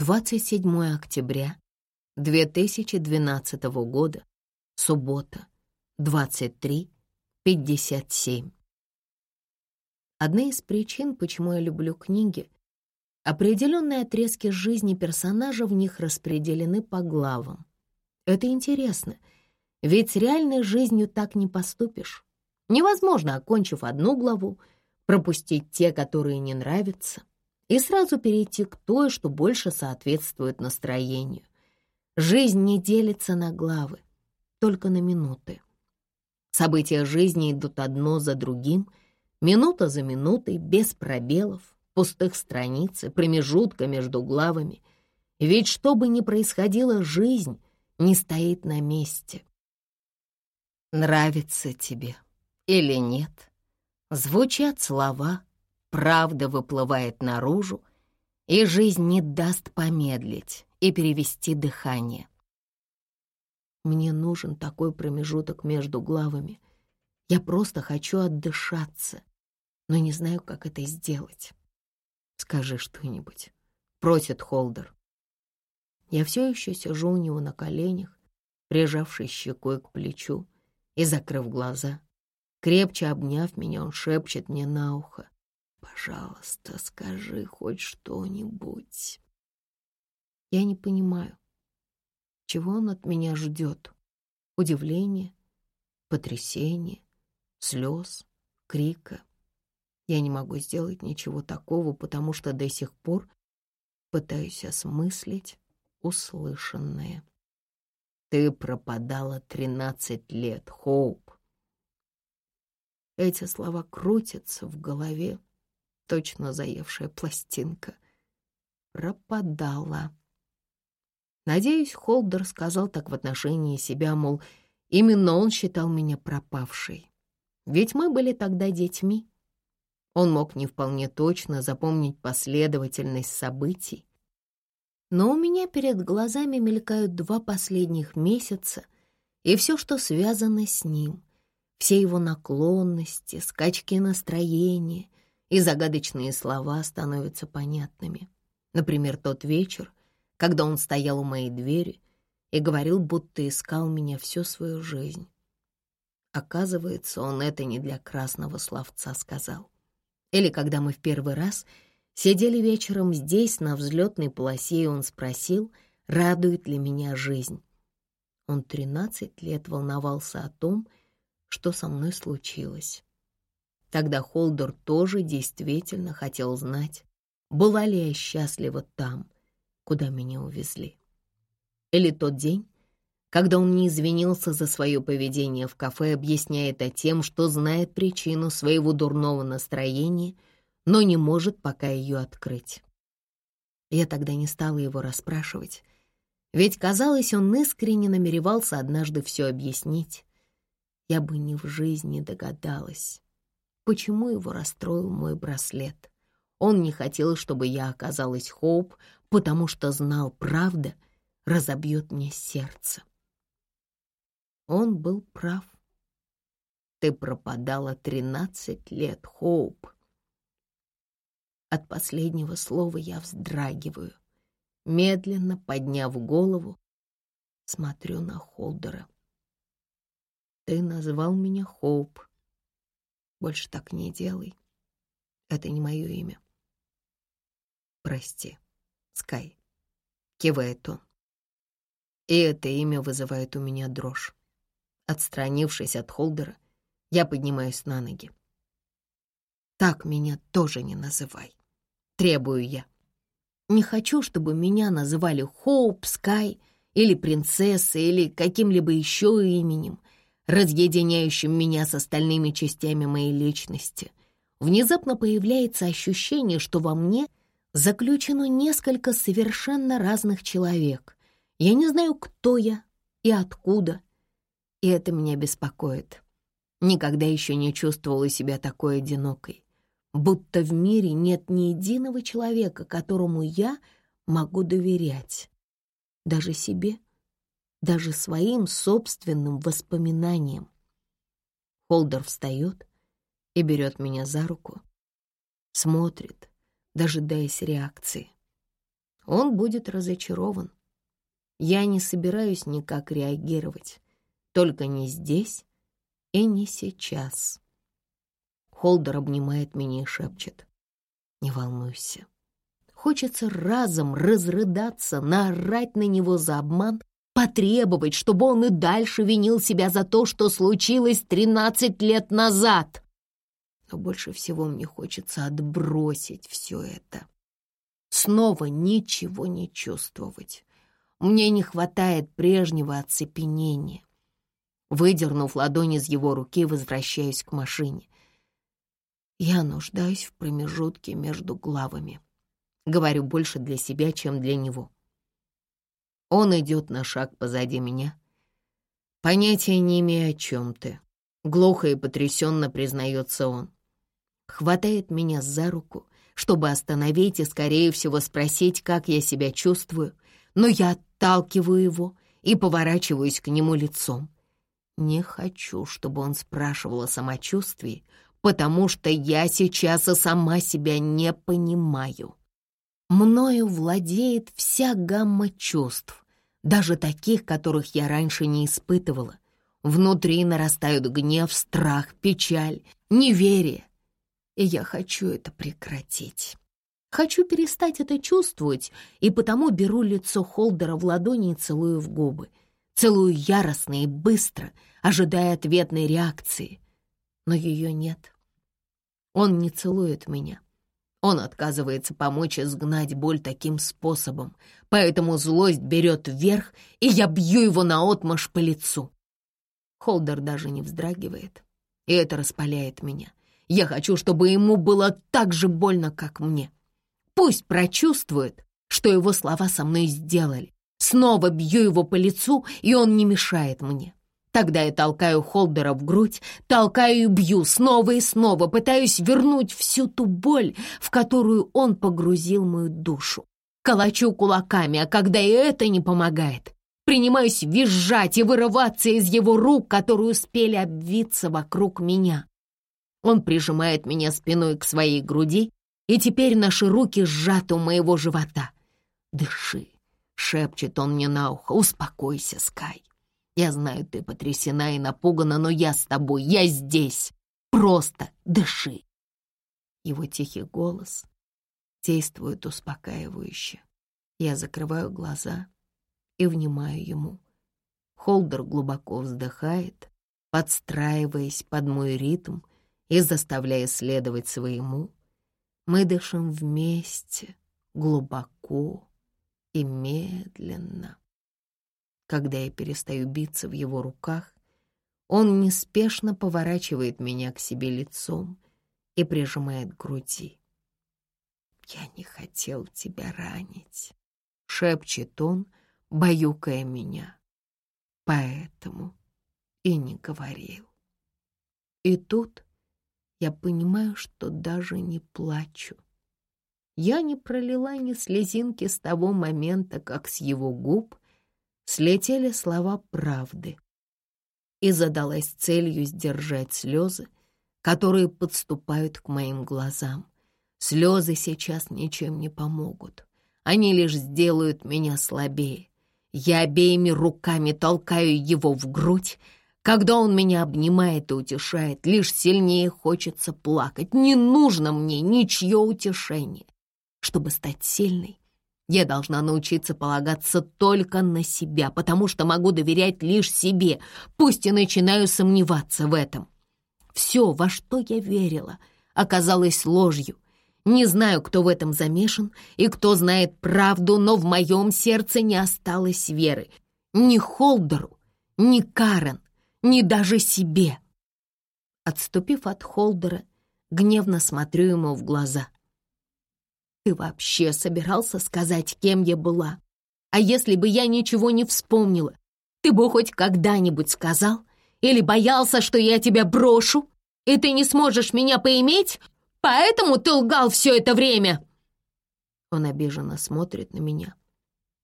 27 октября 2012 года, суббота, 23.57. Одна из причин, почему я люблю книги, определенные отрезки жизни персонажа в них распределены по главам. Это интересно, ведь с реальной жизнью так не поступишь. Невозможно, окончив одну главу, пропустить те, которые не нравятся, и сразу перейти к той, что больше соответствует настроению. Жизнь не делится на главы, только на минуты. События жизни идут одно за другим — Минута за минутой, без пробелов, пустых страниц и промежутка между главами. Ведь что бы ни происходило, жизнь не стоит на месте. Нравится тебе или нет? Звучат слова, правда выплывает наружу, и жизнь не даст помедлить и перевести дыхание. Мне нужен такой промежуток между главами. Я просто хочу отдышаться, но не знаю, как это сделать. Скажи что-нибудь, просит Холдер. Я все еще сижу у него на коленях, прижавшись щекой к плечу и закрыв глаза. Крепче обняв меня, он шепчет мне на ухо. «Пожалуйста, скажи хоть что-нибудь». Я не понимаю, чего он от меня ждет. Удивление, потрясение, слез, крика. Я не могу сделать ничего такого, потому что до сих пор пытаюсь осмыслить услышанное. Ты пропадала тринадцать лет, Хоуп. Эти слова крутятся в голове, точно заевшая пластинка. Пропадала. Надеюсь, Холдер сказал так в отношении себя, мол, именно он считал меня пропавшей. Ведь мы были тогда детьми. Он мог не вполне точно запомнить последовательность событий. Но у меня перед глазами мелькают два последних месяца и все, что связано с ним, все его наклонности, скачки настроения и загадочные слова становятся понятными. Например, тот вечер, когда он стоял у моей двери и говорил, будто искал меня всю свою жизнь. Оказывается, он это не для красного словца сказал. Или когда мы в первый раз сидели вечером здесь, на взлетной полосе, и он спросил, радует ли меня жизнь. Он тринадцать лет волновался о том, что со мной случилось. Тогда Холдер тоже действительно хотел знать, была ли я счастлива там, куда меня увезли. Или тот день, когда он не извинился за свое поведение в кафе, объясняя это тем, что знает причину своего дурного настроения, но не может пока ее открыть. Я тогда не стала его расспрашивать, ведь, казалось, он искренне намеревался однажды все объяснить. Я бы ни в жизни догадалась, почему его расстроил мой браслет. Он не хотел, чтобы я оказалась Хоуп, потому что знал, правда разобьет мне сердце. Он был прав. Ты пропадала тринадцать лет, Хоуп. От последнего слова я вздрагиваю. Медленно подняв голову, смотрю на Холдера. Ты назвал меня Хоуп. Больше так не делай. Это не мое имя. Прости, Скай. Кивает он. И это имя вызывает у меня дрожь. Отстранившись от Холдера, я поднимаюсь на ноги. «Так меня тоже не называй», — требую я. Не хочу, чтобы меня называли Хоуп, Скай или принцессой или каким-либо еще именем, разъединяющим меня с остальными частями моей личности. Внезапно появляется ощущение, что во мне заключено несколько совершенно разных человек. Я не знаю, кто я и откуда, и это меня беспокоит. Никогда еще не чувствовала себя такой одинокой, будто в мире нет ни единого человека, которому я могу доверять. Даже себе, даже своим собственным воспоминаниям. Холдер встает и берет меня за руку, смотрит, дожидаясь реакции. он будет разочарован. Я не собираюсь никак реагировать, только не здесь и не сейчас. Холдер обнимает меня и шепчет. «Не волнуйся, Хочется разом разрыдаться, наорать на него за обман, потребовать, чтобы он и дальше винил себя за то, что случилось тринадцать лет назад. Но больше всего мне хочется отбросить все это. Снова ничего не чувствовать. Мне не хватает прежнего оцепенения. Выдернув ладонь из его руки, возвращаюсь к машине. Я нуждаюсь в промежутке между главами. Говорю больше для себя, чем для него. Он идет на шаг позади меня. Понятия не имея, о чем ты. Глухо и потрясенно признается он. Хватает меня за руку, чтобы остановить и, скорее всего, спросить, как я себя чувствую, но я отталкиваю его и поворачиваюсь к нему лицом. Не хочу, чтобы он спрашивал о самочувствии, потому что я сейчас и сама себя не понимаю. Мною владеет вся гамма чувств, даже таких, которых я раньше не испытывала. Внутри нарастают гнев, страх, печаль, неверие. И я хочу это прекратить. Хочу перестать это чувствовать, и потому беру лицо Холдера в ладони и целую в губы. Целую яростно и быстро, ожидая ответной реакции. Но ее нет. Он не целует меня. Он отказывается помочь изгнать боль таким способом, поэтому злость берет вверх, и я бью его наотмашь по лицу. Холдер даже не вздрагивает, и это распаляет меня. Я хочу, чтобы ему было так же больно, как мне. Пусть прочувствует, что его слова со мной сделали. Снова бью его по лицу, и он не мешает мне. Тогда я толкаю Холдера в грудь, толкаю и бью снова и снова, пытаюсь вернуть всю ту боль, в которую он погрузил мою душу. Колочу кулаками, а когда и это не помогает, принимаюсь визжать и вырываться из его рук, которые успели обвиться вокруг меня. Он прижимает меня спиной к своей груди, и теперь наши руки сжаты у моего живота. «Дыши», — шепчет он мне на ухо, — «успокойся, Скай». Я знаю, ты потрясена и напугана, но я с тобой, я здесь. Просто дыши. Его тихий голос действует успокаивающе. Я закрываю глаза и внимаю ему. Холдер глубоко вздыхает, подстраиваясь под мой ритм и заставляя следовать своему. Мы дышим вместе, глубоко и медленно. Когда я перестаю биться в его руках, он неспешно поворачивает меня к себе лицом и прижимает к груди. «Я не хотел тебя ранить», — шепчет он, баюкая меня. «Поэтому и не говорил». И тут я понимаю, что даже не плачу. Я не пролила ни слезинки с того момента, как с его губ слетели слова правды и задалась целью сдержать слезы, которые подступают к моим глазам. Слезы сейчас ничем не помогут. Они лишь сделают меня слабее. Я обеими руками толкаю его в грудь. Когда он меня обнимает и утешает, лишь сильнее хочется плакать. Не нужно мне ничье утешение. Чтобы стать сильной, я должна научиться полагаться только на себя, потому что могу доверять лишь себе, пусть и начинаю сомневаться в этом. Все, во что я верила, оказалось ложью. Не знаю, кто в этом замешан и кто знает правду, но в моем сердце не осталось веры. Ни Холдеру, ни Карен, ни даже себе. Отступив от Холдера, гневно смотрю ему в глаза — ты вообще собирался сказать, кем я была? А если бы я ничего не вспомнила, ты бы хоть когда-нибудь сказал? Или боялся, что я тебя брошу, и ты не сможешь меня поиметь? Поэтому ты лгал все это время?» Он обиженно смотрит на меня.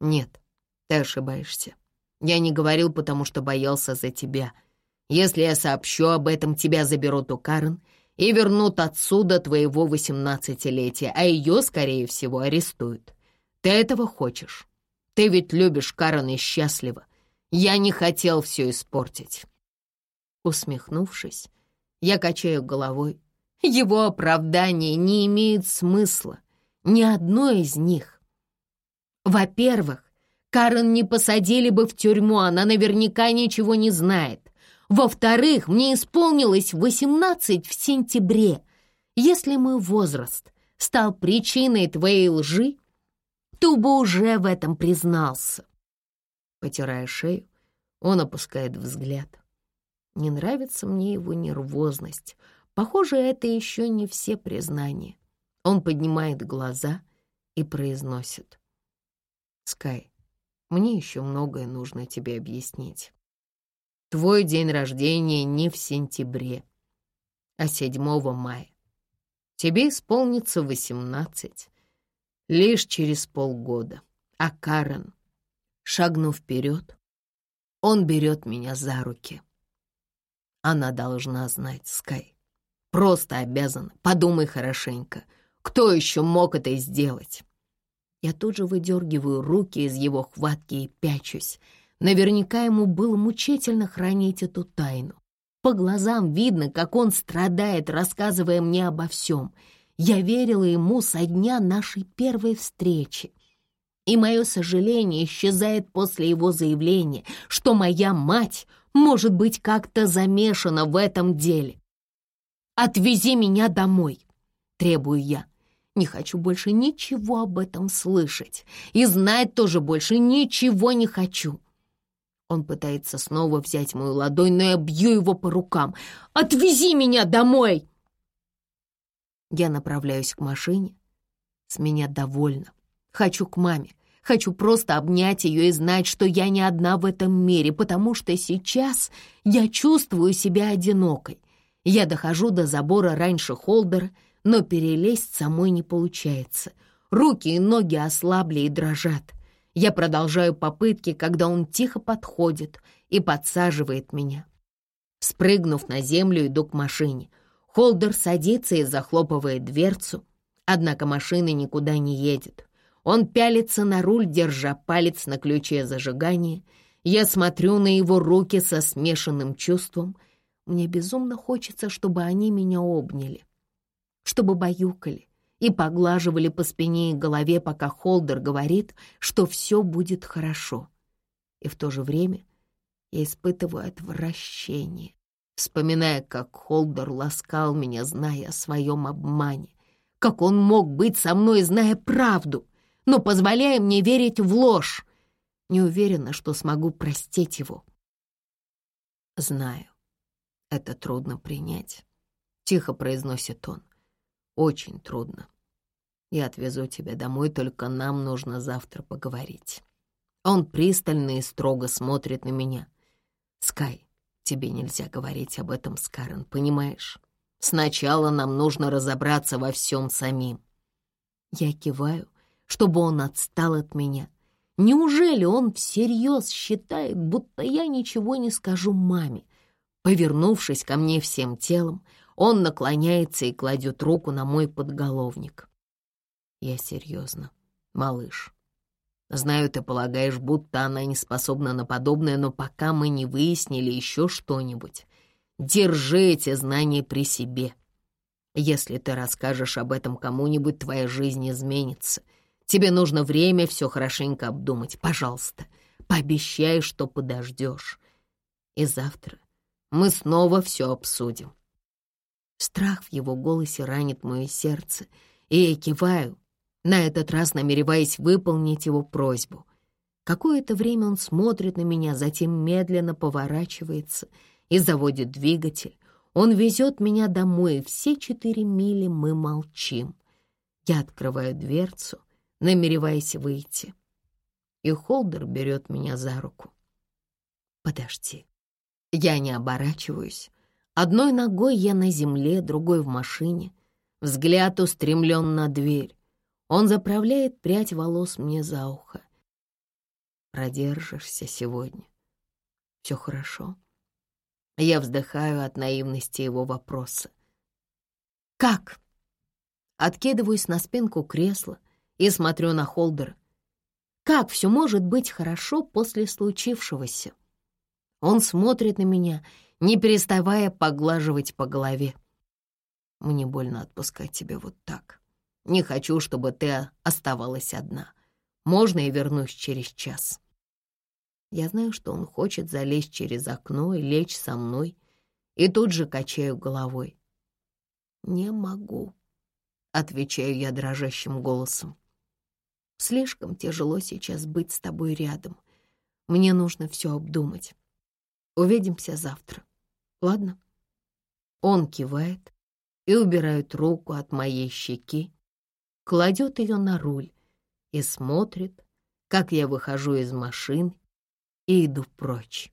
«Нет, ты ошибаешься. Я не говорил, потому что боялся за тебя. Если я сообщу об этом, тебя заберут у Карен, и вернут отсюда твоего восемнадцатилетия, а ее, скорее всего, арестуют. Ты этого хочешь? Ты ведь любишь Карен и счастлива. Я не хотел все испортить». Усмехнувшись, я качаю головой. Его оправдания не имеют смысла. Ни одно из них. Во-первых, Карен не посадили бы в тюрьму, она наверняка ничего не знает. Во-вторых, мне исполнилось 18 в сентябре. Если мой возраст стал причиной твоей лжи, ты бы уже в этом признался. Потирая шею, он опускает взгляд. Не нравится мне его нервозность. Похоже, это еще не все признания. Он поднимает глаза и произносит. «Скай, мне еще многое нужно тебе объяснить. Твой день рождения не в сентябре, а 7 мая. Тебе исполнится восемнадцать лишь через полгода. А Карен, шагнув вперед, он берет меня за руки. Она должна знать, Скай. Просто обязана. Подумай хорошенько. Кто еще мог это сделать? Я тут же выдергиваю руки из его хватки и пячусь. Наверняка ему было мучительно хранить эту тайну. По глазам видно, как он страдает, рассказывая мне обо всем — я верила ему со дня нашей первой встречи. И мое сожаление исчезает после его заявления, что моя мать может быть как-то замешана в этом деле. «Отвези меня домой», — требую я. Не хочу больше ничего об этом слышать. И знать тоже больше ничего не хочу. Он пытается снова взять мою ладонь, но я бью его по рукам. «Отвези меня домой!» Я направляюсь к машине. С меня довольно. Хочу к маме. Хочу просто обнять ее и знать, что я не одна в этом мире, потому что сейчас я чувствую себя одинокой. Я дохожу до забора раньше Холдера, но перелезть самой не получается. Руки и ноги ослабли и дрожат. Я продолжаю попытки, когда он тихо подходит и подсаживает меня. Спрыгнув на землю, иду к машине — Холдер садится и захлопывает дверцу, однако машина никуда не едет. Он пялится на руль, держа палец на ключе зажигания. Я смотрю на его руки со смешанным чувством. Мне безумно хочется, чтобы они меня обняли, чтобы баюкали и поглаживали по спине и голове, пока Холдер говорит, что все будет хорошо. И в то же время я испытываю отвращение вспоминая, как Холдер ласкал меня, зная о своем обмане, как он мог быть со мной, зная правду, но позволяя мне верить в ложь. Не уверена, что смогу простить его. Знаю, это трудно принять, — тихо произносит он. Очень трудно. Я отвезу тебя домой, только нам нужно завтра поговорить. Он пристально и строго смотрит на меня. Скай, Тебе нельзя говорить об этом с Карен, понимаешь? Сначала нам нужно разобраться во всем самим. Я киваю, чтобы он отстал от меня. Неужели он всерьез считает, будто я ничего не скажу маме? Повернувшись ко мне всем телом, он наклоняется и кладет руку на мой подголовник. Я серьезно, малыш. Знаю, ты полагаешь, будто она не способна на подобное, но пока мы не выяснили еще что-нибудь, держи эти знания при себе. Если ты расскажешь об этом кому-нибудь, твоя жизнь изменится. Тебе нужно время все хорошенько обдумать. Пожалуйста, пообещай, что подождешь. И завтра мы снова все обсудим. Страх в его голосе ранит мое сердце, и я киваю, на этот раз намереваясь выполнить его просьбу. Какое-то время он смотрит на меня, затем медленно поворачивается и заводит двигатель. Он везет меня домой, и все четыре мили мы молчим. Я открываю дверцу, намереваясь выйти. И Холдер берет меня за руку. «Подожди». Я не оборачиваюсь. Одной ногой я на земле, другой в машине. Взгляд устремлен на дверь. Он заправляет прядь волос мне за ухо. Продержишься сегодня. Все хорошо. Я вздыхаю от наивности его вопроса. «Как?» Откидываюсь на спинку кресла и смотрю на Холдера. Как все может быть хорошо после случившегося? Он смотрит на меня, не переставая поглаживать по голове. Мне больно отпускать тебя вот так. Не хочу, чтобы ты оставалась одна. Можно я вернусь через час? Я знаю, что он хочет залезть через окно и лечь со мной, и тут же качаю головой. «Не могу», — отвечаю я дрожащим голосом. «Слишком тяжело сейчас быть с тобой рядом. Мне нужно все обдумать. Увидимся завтра. Ладно?» Он кивает и убирает руку от моей щеки, кладет ее на руль и смотрит, как я выхожу из машины и иду прочь.